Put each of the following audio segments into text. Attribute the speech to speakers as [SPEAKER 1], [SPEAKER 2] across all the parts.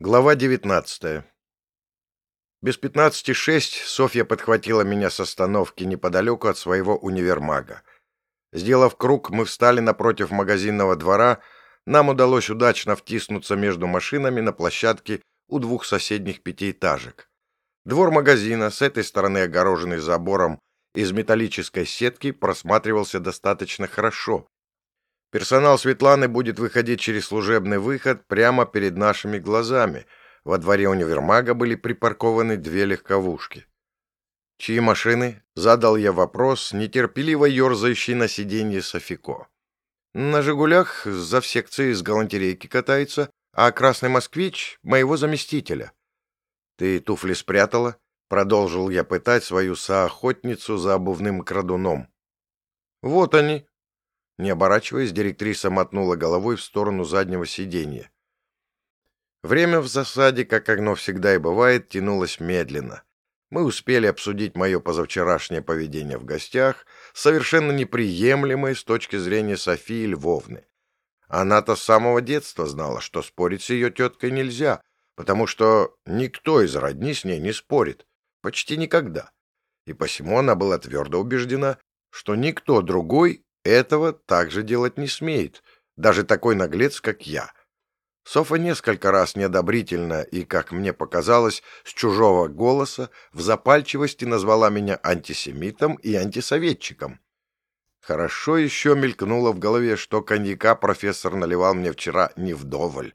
[SPEAKER 1] Глава 19. Без пятнадцати шесть Софья подхватила меня с остановки неподалеку от своего универмага. Сделав круг, мы встали напротив магазинного двора. Нам удалось удачно втиснуться между машинами на площадке у двух соседних пятиэтажек. Двор магазина, с этой стороны огороженный забором из металлической сетки, просматривался достаточно хорошо, Персонал Светланы будет выходить через служебный выход прямо перед нашими глазами. Во дворе универмага были припаркованы две легковушки. «Чьи машины?» — задал я вопрос, нетерпеливо ерзающий на сиденье Софико. «На «Жигулях» за секцией с галантерейки катается, а красный москвич — моего заместителя». «Ты туфли спрятала?» — продолжил я пытать свою соохотницу за обувным крадуном. «Вот они», не оборачиваясь, директриса мотнула головой в сторону заднего сиденья. Время в засаде, как оно всегда и бывает, тянулось медленно. Мы успели обсудить мое позавчерашнее поведение в гостях, совершенно неприемлемое с точки зрения Софии Львовны. Она-то с самого детства знала, что спорить с ее теткой нельзя, потому что никто из родни с ней не спорит, почти никогда. И посему она была твердо убеждена, что никто другой этого также делать не смеет, даже такой наглец, как я. Софа несколько раз неодобрительно и, как мне показалось, с чужого голоса в запальчивости назвала меня антисемитом и антисоветчиком. Хорошо еще мелькнуло в голове, что коньяка профессор наливал мне вчера не вдоволь.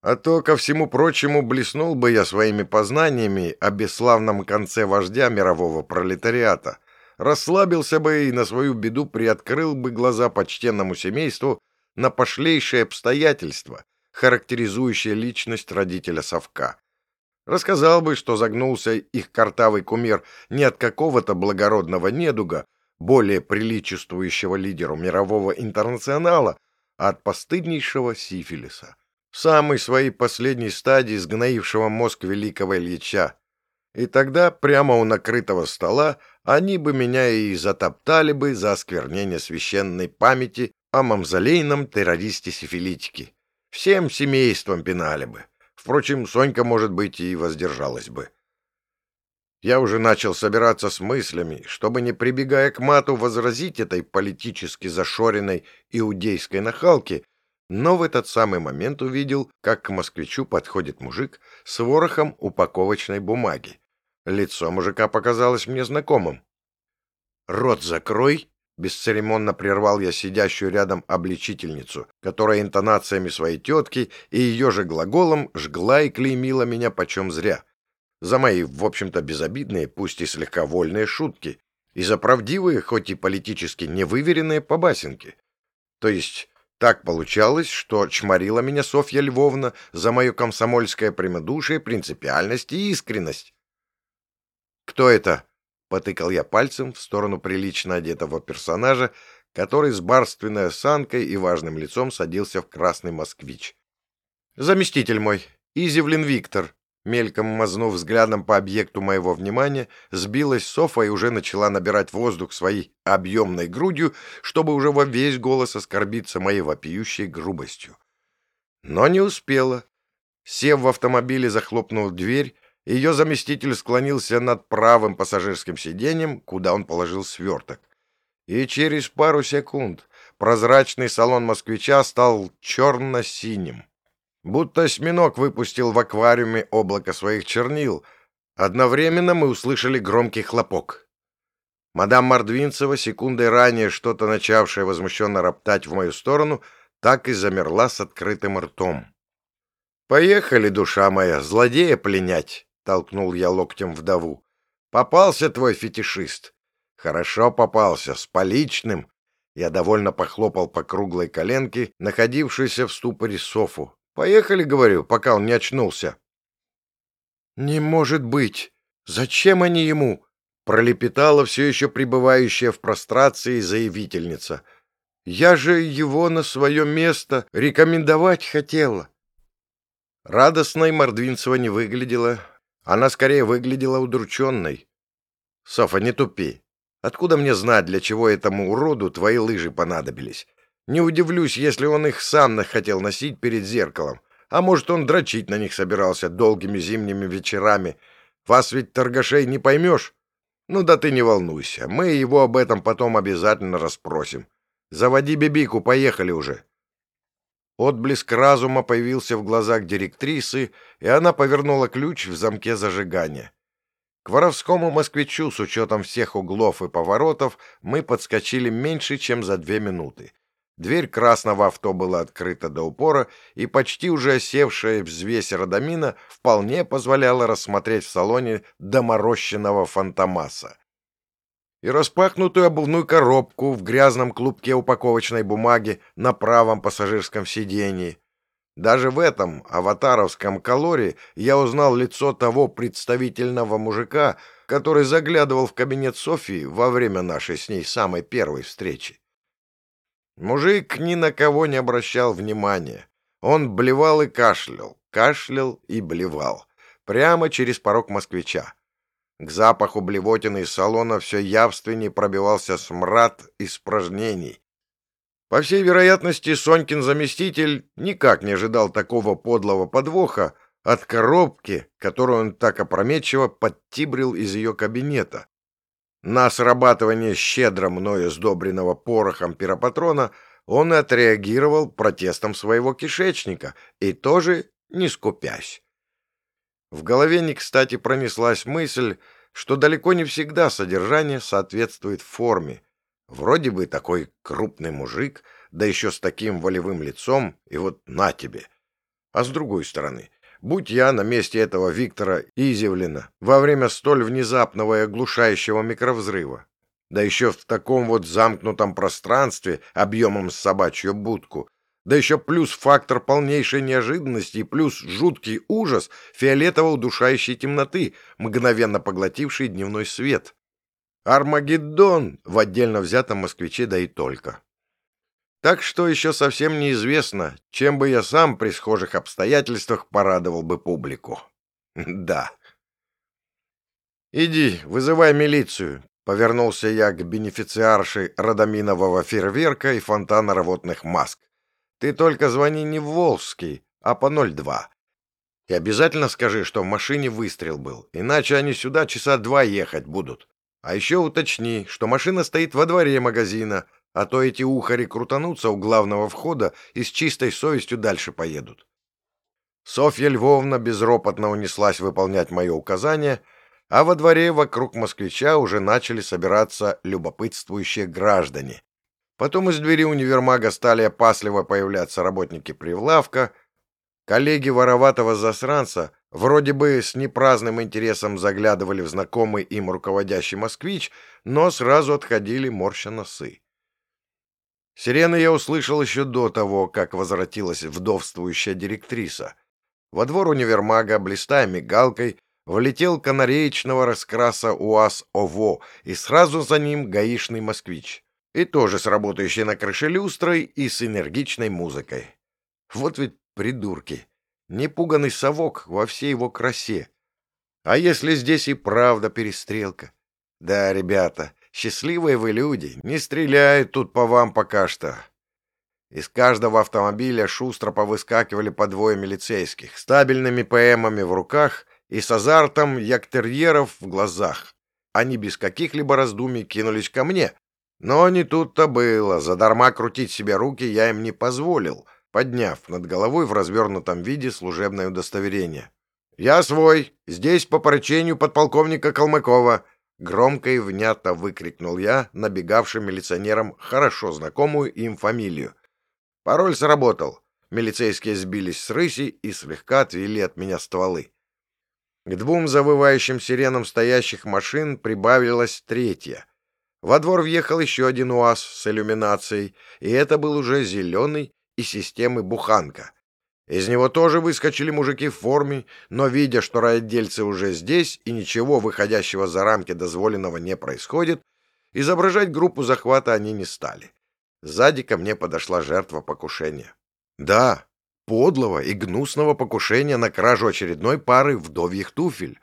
[SPEAKER 1] А то, ко всему прочему, блеснул бы я своими познаниями о бесславном конце вождя мирового пролетариата — расслабился бы и на свою беду приоткрыл бы глаза почтенному семейству на пошлейшие обстоятельства, характеризующие личность родителя совка. Рассказал бы, что загнулся их картавый кумир не от какого-то благородного недуга, более приличествующего лидеру мирового интернационала, а от постыднейшего сифилиса. Самой своей последней стадии сгноившего мозг великого Ильича. И тогда прямо у накрытого стола они бы меня и затоптали бы за осквернение священной памяти о мавзолейном террористе-сифилитике. Всем семейством пинали бы. Впрочем, Сонька, может быть, и воздержалась бы. Я уже начал собираться с мыслями, чтобы, не прибегая к мату, возразить этой политически зашоренной иудейской нахалке, но в этот самый момент увидел, как к москвичу подходит мужик с ворохом упаковочной бумаги. Лицо мужика показалось мне знакомым. «Рот закрой!» — бесцеремонно прервал я сидящую рядом обличительницу, которая интонациями своей тетки и ее же глаголом жгла и клеймила меня почем зря. За мои, в общем-то, безобидные, пусть и слегка вольные шутки, и за правдивые, хоть и политически невыверенные побасенки. То есть так получалось, что чморила меня Софья Львовна за мое комсомольское прямодушие, принципиальность и искренность. «Кто это?» — потыкал я пальцем в сторону прилично одетого персонажа, который с барственной осанкой и важным лицом садился в красный москвич. «Заместитель мой, Изевлин Виктор», мельком мазнув взглядом по объекту моего внимания, сбилась Софа и уже начала набирать воздух своей объемной грудью, чтобы уже во весь голос оскорбиться моей вопиющей грубостью. Но не успела. Сев в автомобиле, захлопнул дверь, ее заместитель склонился над правым пассажирским сиденьем, куда он положил сверток. И через пару секунд прозрачный салон москвича стал черно-синим. Будто осьминог выпустил в аквариуме облако своих чернил. Одновременно мы услышали громкий хлопок. Мадам Мордвинцева, секундой ранее что-то начавшая возмущенно роптать в мою сторону, так и замерла с открытым ртом. «Поехали, душа моя, злодея пленять!» Толкнул я локтем вдову. Попался твой фетишист. Хорошо попался, с поличным. Я довольно похлопал по круглой коленке, находившейся в ступоре Софу. Поехали, говорю, пока он не очнулся. Не может быть! Зачем они ему? Пролепетала все еще пребывающая в прострации заявительница. Я же его на свое место рекомендовать хотела. Радостной Мордвинцева не выглядела, она скорее выглядела удрученной. «Софа, не тупи. Откуда мне знать, для чего этому уроду твои лыжи понадобились? Не удивлюсь, если он их сам хотел носить перед зеркалом. А может, он дрочить на них собирался долгими зимними вечерами. Вас ведь, торгашей, не поймешь. Ну да ты не волнуйся, мы его об этом потом обязательно расспросим. Заводи Бибику, поехали уже. Отблеск разума появился в глазах директрисы, и она повернула ключ в замке зажигания. К воровскому москвичу с учетом всех углов и поворотов мы подскочили меньше, чем за две минуты. Дверь красного авто была открыта до упора, и почти уже осевшая взвесь Радамина вполне позволяла рассмотреть в салоне доморощенного фантомаса. И распахнутую обувную коробку в грязном клубке упаковочной бумаги на правом пассажирском сидении. Даже в этом аватаровском колоре я узнал лицо того представительного мужика, который заглядывал в кабинет Софии во время нашей с ней самой первой встречи. Мужик ни на кого не обращал внимания. Он блевал и кашлял, кашлял и блевал. Прямо через порог москвича. К запаху блевотины из салона все явственнее пробивался смрад испражнений. По всей вероятности, Сонькин заместитель никак не ожидал такого подлого подвоха от коробки, которую он так опрометчиво подтибрил из ее кабинета. На срабатывание щедро мною сдобренного порохом пиропатрона он отреагировал протестом своего кишечника и тоже не скупясь. В голове не кстати пронеслась мысль, что далеко не всегда содержание соответствует форме. Вроде бы такой крупный мужик, да еще с таким волевым лицом, и вот на тебе. А с другой стороны, Будь я на месте этого Виктора Изевлина во время столь внезапного и оглушающего микровзрыва, да еще в таком вот замкнутом пространстве объемом с собачью будку, да еще плюс фактор полнейшей неожиданности и плюс жуткий ужас фиолетово-удушающей темноты, мгновенно поглотивший дневной свет. Армагеддон в отдельно взятом москвиче, да и только. Так что еще совсем неизвестно, чем бы я сам при схожих обстоятельствах порадовал бы публику. Да. «Иди, вызывай милицию», — повернулся я к бенефициарше Радаминового фейерверка и фонтана рвотных маск. «Ты только звони не в Волжский, а по 02. И обязательно скажи, что в машине выстрел был, иначе они сюда часа два ехать будут. А еще уточни, что машина стоит во дворе магазина, — а то эти ухари крутанутся у главного входа и с чистой совестью дальше поедут. Софья Львовна безропотно унеслась выполнять мое указание, а во дворе вокруг москвича уже начали собираться любопытствующие граждане. Потом из двери универмага стали опасливо появляться работники прилавка, коллеги вороватого засранца вроде бы с непраздным интересом заглядывали в знакомый им руководящий москвич, но сразу отходили морща носы. Сирены я услышал еще до того, как возвратилась вдовствующая директриса. Во двор универмага, блистая мигалкой, влетел канареечного раскраса УАЗ-ОВО и сразу за ним гаишный москвич. И тоже с работающей на крыше люстрой и с энергичной музыкой. Вот ведь придурки. Непуганный совок во всей его красе. А если здесь и правда перестрелка? Да, ребята, Счастливые вы люди, не стреляют тут по вам пока что. Из каждого автомобиля шустро повыскакивали по двое милицейских, стабильными ПМами в руках и с азартом яктерьеров в глазах. Они без каких-либо раздумий кинулись ко мне. Но не тут-то было, задарма крутить себе руки я им не позволил, подняв над головой в развернутом виде служебное удостоверение. «Я свой, здесь по поручению подполковника Калмыкова», Громко и внятно выкрикнул я набегавшим милиционерам хорошо знакомую им фамилию. Пароль сработал. Милицейские сбились с рыси и слегка отвели от меня стволы. К двум завывающим сиренам стоящих машин прибавилась третья. Во двор въехал еще один УАЗ с иллюминацией, и это был уже зеленый и системы буханка. Из него тоже выскочили мужики в форме, но, видя, что райотдельцы уже здесь и ничего выходящего за рамки дозволенного не происходит, изображать группу захвата они не стали. Сзади ко мне подошла жертва покушения. Да, подлого и гнусного покушения на кражу очередной пары вдовьих туфель.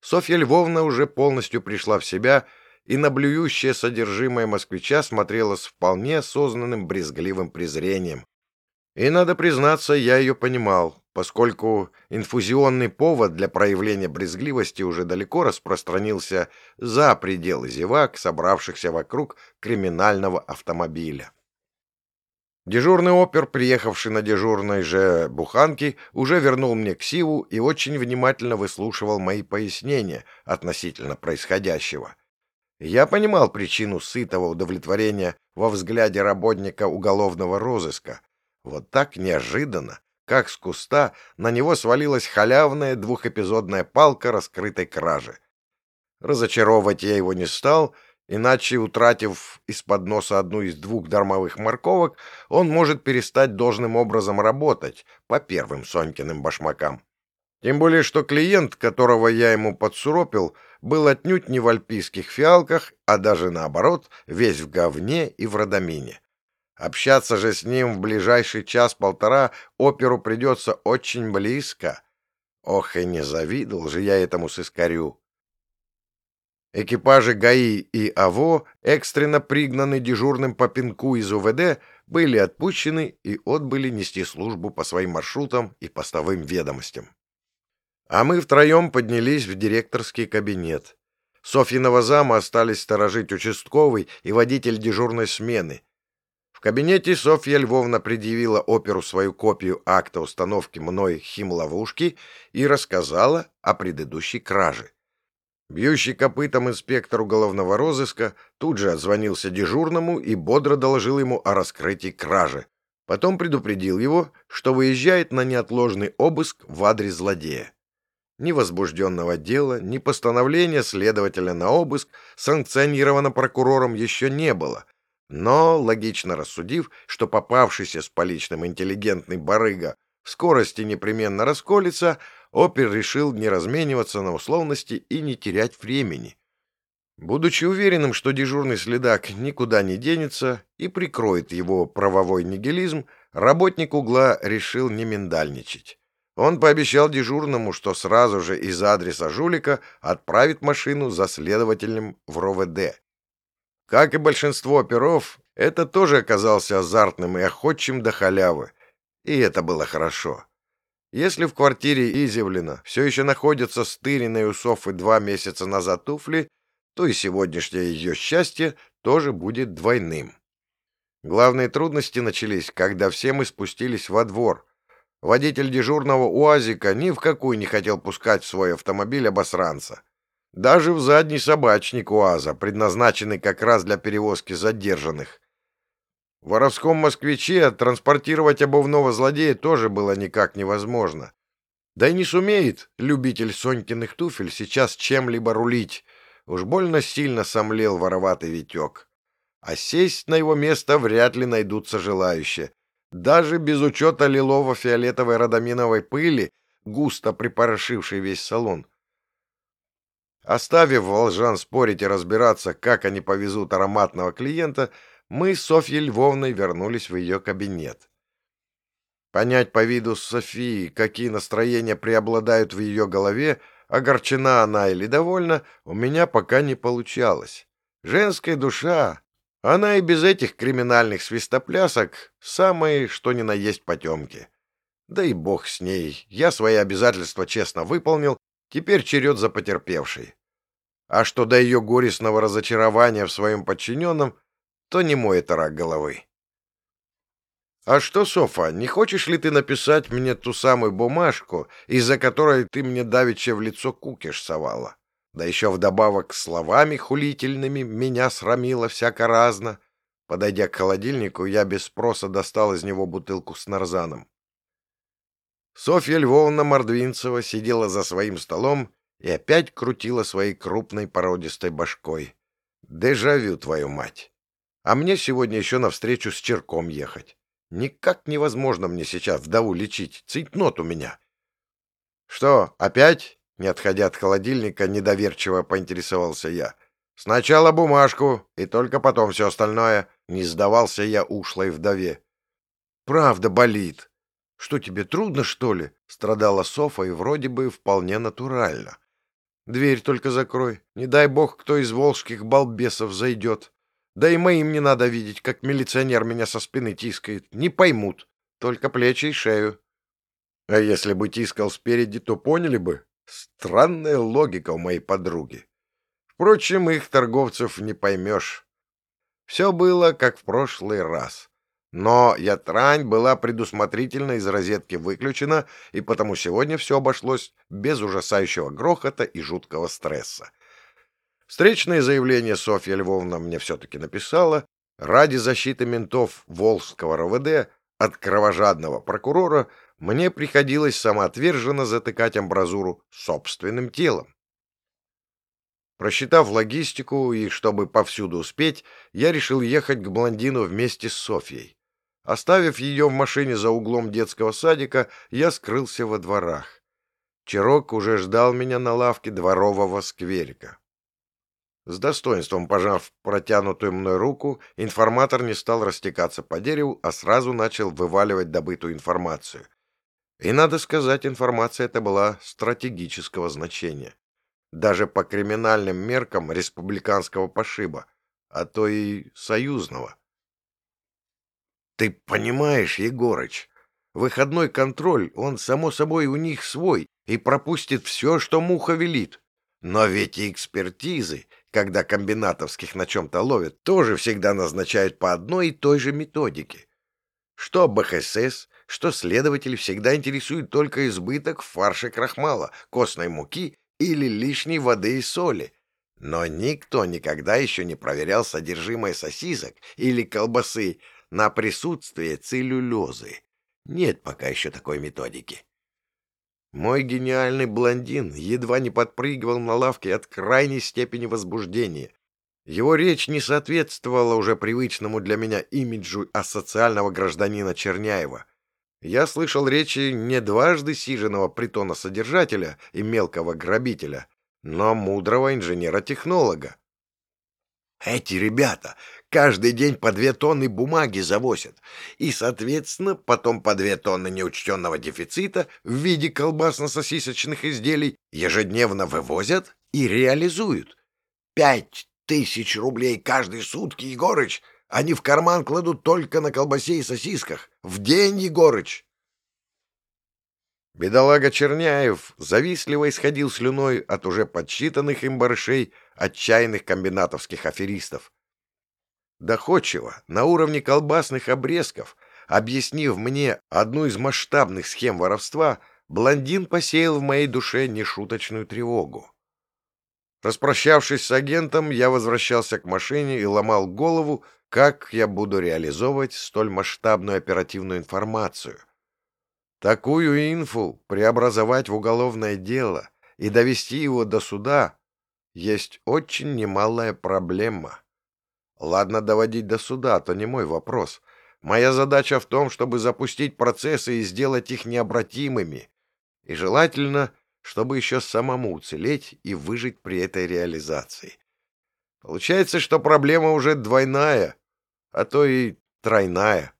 [SPEAKER 1] Софья Львовна уже полностью пришла в себя и на блюющее содержимое москвича смотрела с вполне осознанным брезгливым презрением. И, надо признаться, я ее понимал, поскольку инфузионный повод для проявления брезгливости уже далеко распространился за пределы зевак, собравшихся вокруг криминального автомобиля. Дежурный опер, приехавший на дежурной же буханке, уже вернул мне ксиву и очень внимательно выслушивал мои пояснения относительно происходящего. Я понимал причину сытого удовлетворения во взгляде работника уголовного розыска. Вот так неожиданно, как с куста, на него свалилась халявная двухэпизодная палка раскрытой кражи. Разочаровывать я его не стал Иначе, утратив из-под носа одну из двух дармовых морковок, он может перестать должным образом работать по первым Сонькиным башмакам. Тем более, что клиент, которого я ему подсуропил, был отнюдь не в альпийских фиалках, а даже наоборот, весь в говне и в родомине. Общаться же с ним в ближайший час-полтора оперу придется очень близко. Ох, и не завидовал же я этому сыскарю. Экипажи ГАИ и АВО, экстренно пригнаны дежурным по пинку из УВД, были отпущены и отбыли нести службу по своим маршрутам и постовым ведомостям. А мы втроем поднялись в директорский кабинет. Софьиного зама остались сторожить участковый и водитель дежурной смены. В кабинете Софья Львовна предъявила оперу свою копию акта установки мной химловушки и рассказала о предыдущей краже. Бьющий копытом инспектор уголовного розыска тут же отзвонился дежурному и бодро доложил ему о раскрытии кражи. Потом предупредил его, что выезжает на неотложный обыск в адрес злодея. Ни возбужденного дела, ни постановления следователя на обыск санкционировано прокурором еще не было, но, логично рассудив, что попавшийся с поличным интеллигентный барыга в скорости непременно расколется, Опер решил не размениваться на условности и не терять времени. Будучи уверенным, что дежурный следак никуда не денется и прикроет его правовой нигилизм, работник угла решил не миндальничать. Он пообещал дежурному, что сразу же из адреса жулика отправит машину за следователем в РОВД. Как и большинство оперов, это тоже оказался азартным и охотчим до халявы. И это было хорошо. Если в квартире Изевлина все еще находятся стыренные у Софы два месяца назад туфли, то и сегодняшнее ее счастье тоже будет двойным. Главные трудности начались, когда все мы спустились во двор. Водитель дежурного УАЗика ни в какую не хотел пускать в свой автомобиль обосранца. Даже в задний собачник УАЗа, предназначенный как раз для перевозки задержанных. В воровском москвиче транспортировать обувного злодея тоже было никак невозможно. Да и не сумеет любитель Сонькиных туфель сейчас чем-либо рулить. Уж больно сильно сомлел вороватый Витек. А сесть на его место вряд ли найдутся желающие. Даже без учета лилово-фиолетовой родоминовой пыли, густо припорошившей весь салон. Оставив волжан спорить и разбираться, как они повезут ароматного клиента, мы с Софьей Львовной вернулись в ее кабинет. Понять по виду Софии, какие настроения преобладают в ее голове, огорчена она или довольна, у меня пока не получалось. Женская душа, она и без этих криминальных свистоплясок самые, что ни на есть потемки. Да и бог с ней, я свои обязательства честно выполнил, теперь черед за потерпевшей. А что до ее горестного разочарования в своем подчиненном, то не мой это рак головы. «А что, Софа, не хочешь ли ты написать мне ту самую бумажку, из-за которой ты мне давеча в лицо кукиш совала? Да еще вдобавок словами хулительными меня срамила всяко разно». Подойдя к холодильнику, я без спроса достал из него бутылку с нарзаном. Софья Львовна Мордвинцева сидела за своим столом и опять крутила своей крупной породистой башкой. «Дежавю, твою мать!» А мне сегодня еще навстречу с черком ехать. Никак невозможно мне сейчас вдову лечить. Цейтнот у меня. — Что, опять? — не отходя от холодильника, недоверчиво поинтересовался я. — Сначала бумажку, и только потом все остальное. Не сдавался я ушлой вдове. — Правда болит. — Что, тебе трудно, что ли? — страдала Софа, и вроде бы вполне натурально. — Дверь только закрой. Не дай бог, кто из волжских балбесов зайдет. Да и моим не надо видеть, как милиционер меня со спины тискает. Не поймут. только плечи и шею. А если бы тискал спереди, то поняли бы. Странная логика у моей подруги. Впрочем, их торговцев не поймешь. Все было, как в прошлый раз. Но ятрань была предусмотрительно из розетки выключена, и потому сегодня все обошлось без ужасающего грохота и жуткого стресса. Встречное заявление Софья Львовна мне все-таки написала. Ради защиты ментов Волжского РВД от кровожадного прокурора мне приходилось самоотверженно затыкать амбразуру собственным телом. Просчитав логистику и чтобы повсюду успеть, я решил ехать к блондину вместе с Софьей. Оставив ее в машине за углом детского садика, я скрылся во дворах. Чирок уже ждал меня на лавке дворового скверика. С достоинством пожав протянутую мной руку, информатор не стал растекаться по дереву, а сразу начал вываливать добытую информацию. И, надо сказать, информация эта была стратегического значения. Даже по криминальным меркам республиканского пошиба, а то и союзного. Ты понимаешь, Егорыч, выходной контроль, он, само собой, у них свой и пропустит все, что муха велит. Но ведь и экспертизы, когда комбинатовских на чем-то ловят, тоже всегда назначают по одной и той же методике. Что БХСС, что следователь всегда интересует только избыток в фарше крахмала, костной муки или лишней воды и соли. Но никто никогда еще не проверял содержимое сосисок или колбасы на присутствие целлюлезы. Нет пока еще такой методики. Мой гениальный блондин едва не подпрыгивал на лавке от крайней степени возбуждения. Его речь не соответствовала уже привычному для меня имиджу асоциального гражданина Черняева. Я слышал речи не дважды сиженного притона-содержателя и мелкого грабителя, но мудрого инженера-технолога. Эти ребята каждый день по две тонны бумаги завозят, и, соответственно, потом по две тонны неучтенного дефицита в виде колбасно-сосисочных изделий ежедневно вывозят и реализуют. Пять тысяч рублей каждые сутки, Егорыч! Они в карман кладут только на колбасе и сосисках. В день, Егорыч! Бедолага Черняев завистливо исходил слюной от уже подсчитанных им барышей отчаянных комбинатовских аферистов. Доходчиво, на уровне колбасных обрезков, объяснив мне одну из масштабных схем воровства, блондин посеял в моей душе нешуточную тревогу. Распрощавшись с агентом, я возвращался к машине и ломал голову, как я буду реализовывать столь масштабную оперативную информацию — Такую инфу преобразовать в уголовное дело и довести его до суда есть очень немалая проблема. Ладно доводить до суда, то не мой вопрос. Моя задача в том, чтобы запустить процессы и сделать их необратимыми. И желательно, чтобы еще самому уцелеть и выжить при этой реализации. Получается, что проблема уже двойная, а то и тройная.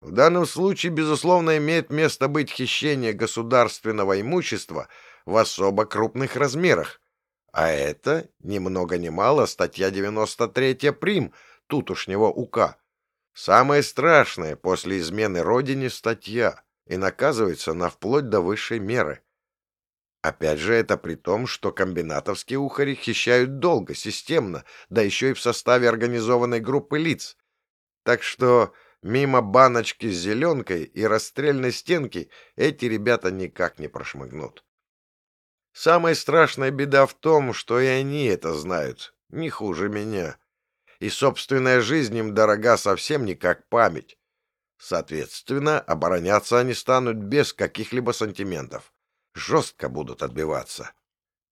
[SPEAKER 1] В данном случае, безусловно, имеет место быть хищение государственного имущества в особо крупных размерах. А это, ни много ни мало, статья 93 прим тутушнего УК. Самая страшная после измены родине статья и наказывается на вплоть до высшей меры. Опять же, это при том, что комбинатовские ухари хищают долго, системно, да еще и в составе организованной группы лиц. Так что Мимо баночки с зеленкой и расстрельной стенки эти ребята никак не прошмыгнут. Самая страшная беда в том, что и они это знают, не хуже меня. И собственная жизнь им дорога совсем не как память. Соответственно, обороняться они станут без каких-либо сантиментов. Жестко будут отбиваться.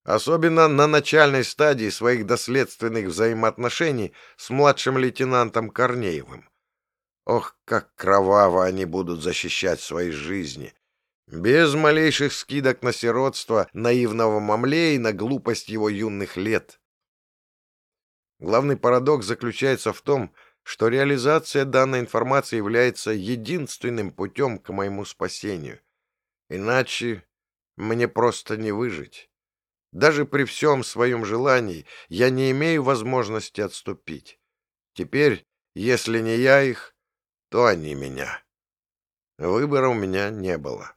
[SPEAKER 1] Особенно на начальной стадии своих доследственных взаимоотношений с младшим лейтенантом Корнеевым. Ох, как кроваво они будут защищать свои жизни! Без малейших скидок на сиротство наивного мамле и на глупость его юных лет. Главный парадокс заключается в том, что реализация данной информации является единственным путем к моему спасению. Иначе мне просто не выжить. Даже при всем своем желании я не имею возможности отступить. Теперь, если не я их, то они меня. Выбора у меня не было.